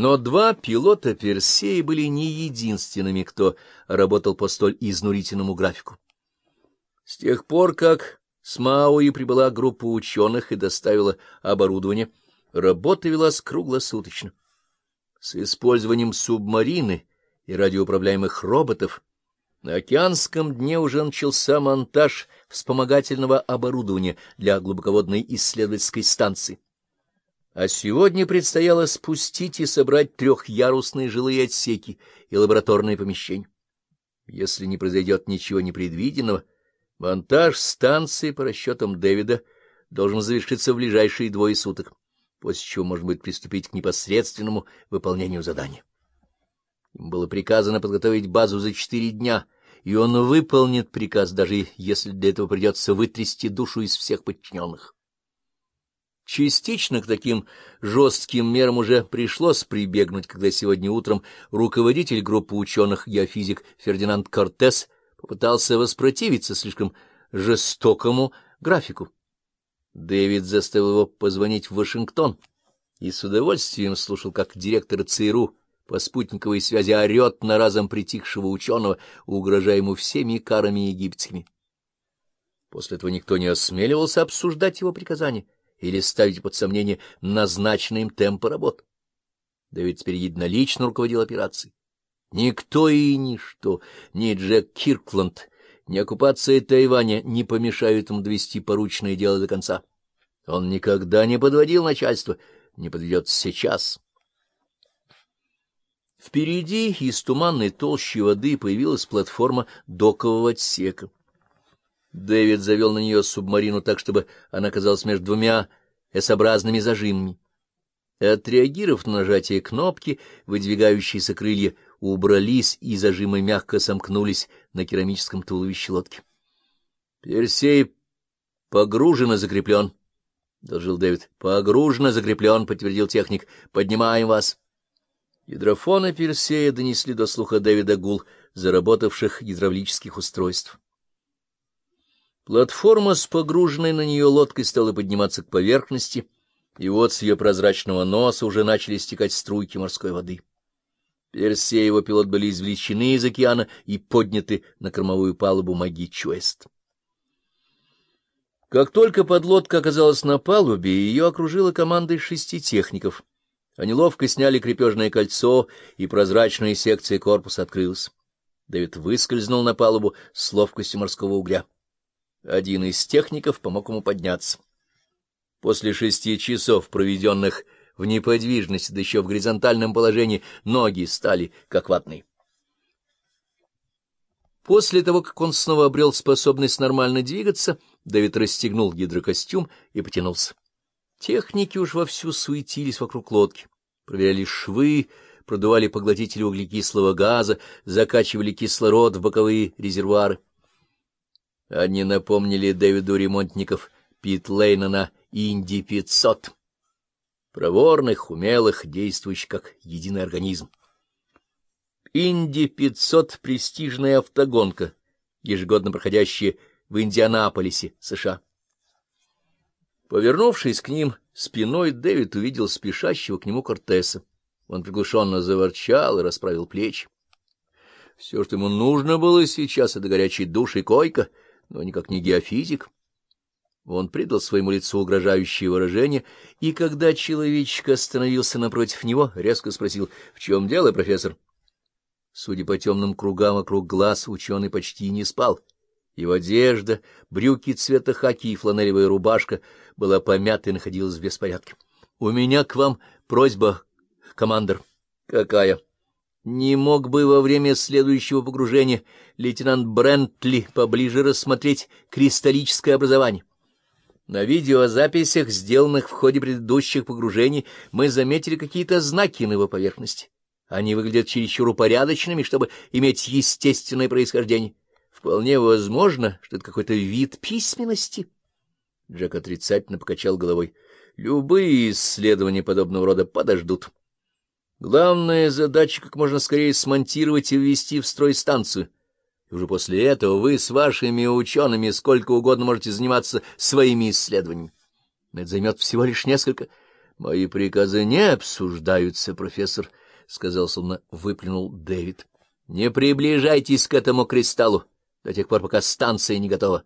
Но два пилота Персеи были не единственными, кто работал по столь изнурительному графику. С тех пор, как с Мауи прибыла группа ученых и доставила оборудование, работа велась круглосуточно. С использованием субмарины и радиоуправляемых роботов на океанском дне уже начался монтаж вспомогательного оборудования для глубоководной исследовательской станции. А сегодня предстояло спустить и собрать трехъярусные жилые отсеки и лабораторные помещения. Если не произойдет ничего непредвиденного, монтаж станции, по расчетам Дэвида, должен завершиться в ближайшие двое суток, после чего можно будет приступить к непосредственному выполнению задания. Им было приказано подготовить базу за четыре дня, и он выполнит приказ, даже если для этого придется вытрясти душу из всех подчиненных. Частично к таким жестким мерам уже пришлось прибегнуть, когда сегодня утром руководитель группы ученых геофизик Фердинанд Кортес попытался воспротивиться слишком жестокому графику. Дэвид заставил его позвонить в Вашингтон и с удовольствием слушал, как директор ЦРУ по спутниковой связи орет на разом притихшего ученого, угрожая ему всеми карами египетскими. После этого никто не осмеливался обсуждать его приказания или ставить под сомнение назначенный им темпы работ. Дэвид теперь единолично руководил операцией. Никто и ничто, ни Джек Киркланд, ни оккупация Тайваня не помешают ему довести порученное дело до конца. Он никогда не подводил начальство, не подведет сейчас. Впереди из туманной толщи воды появилась платформа докового отсека. Дэвид завел на нее субмарину так, чтобы она оказалась между двумя S-образными зажимами. Отреагировав на нажатие кнопки, выдвигающиеся крылья убрались, и зажимы мягко сомкнулись на керамическом туловище лодки. — Персей погружен и закреплен, — доложил Дэвид. — Погружен и закреплен, — подтвердил техник. — Поднимаем вас. Гидрофоны Персея донесли до слуха Дэвида гул заработавших гидравлических устройств. Платформа с погруженной на нее лодкой стала подниматься к поверхности, и вот с ее прозрачного носа уже начали стекать струйки морской воды. Персей и его пилот были извлечены из океана и подняты на кормовую палубу Маги Чуэст. Как только подлодка оказалась на палубе, ее окружила команда из шести техников. Они ловко сняли крепежное кольцо, и прозрачная секция корпуса открылась. Дэвид выскользнул на палубу с ловкостью морского угря. Один из техников помог ему подняться. После шести часов, проведенных в неподвижности, да еще в горизонтальном положении, ноги стали как ватные. После того, как он снова обрел способность нормально двигаться, Давид расстегнул гидрокостюм и потянулся. Техники уж вовсю суетились вокруг лодки, проверяли швы, продували поглотители углекислого газа, закачивали кислород в боковые резервуары. Они напомнили Дэвиду ремонтников Пит Лейна на Инди-500. Проворных, умелых, действующих как единый организм. Инди-500 — престижная автогонка, ежегодно проходящая в Индианаполисе, США. Повернувшись к ним спиной, Дэвид увидел спешащего к нему Кортеса. Он приглушенно заворчал и расправил плечи. Все, что ему нужно было сейчас, — это горячий душ и койка — но никак не геофизик. Он придал своему лицу угрожающее выражение, и когда человечек остановился напротив него, резко спросил, — В чем дело, профессор? Судя по темным кругам вокруг глаз, ученый почти не спал. Его одежда, брюки цвета хаки и фланелевая рубашка была помята и находилась в беспорядке. — У меня к вам просьба, командир. — Какая? — не мог бы во время следующего погружения лейтенант Брентли поближе рассмотреть кристаллическое образование? На видеозаписях, сделанных в ходе предыдущих погружений, мы заметили какие-то знаки на его поверхности. Они выглядят чересчур упорядоченными, чтобы иметь естественное происхождение. Вполне возможно, что это какой-то вид письменности. Джек отрицательно покачал головой. Любые исследования подобного рода подождут. Главная задача — как можно скорее смонтировать и ввести в строй станцию. И уже после этого вы с вашими учеными сколько угодно можете заниматься своими исследованиями. Но это займет всего лишь несколько — Мои приказы не обсуждаются, профессор, — сказал словно выплюнул Дэвид. — Не приближайтесь к этому кристаллу до тех пор, пока станция не готова.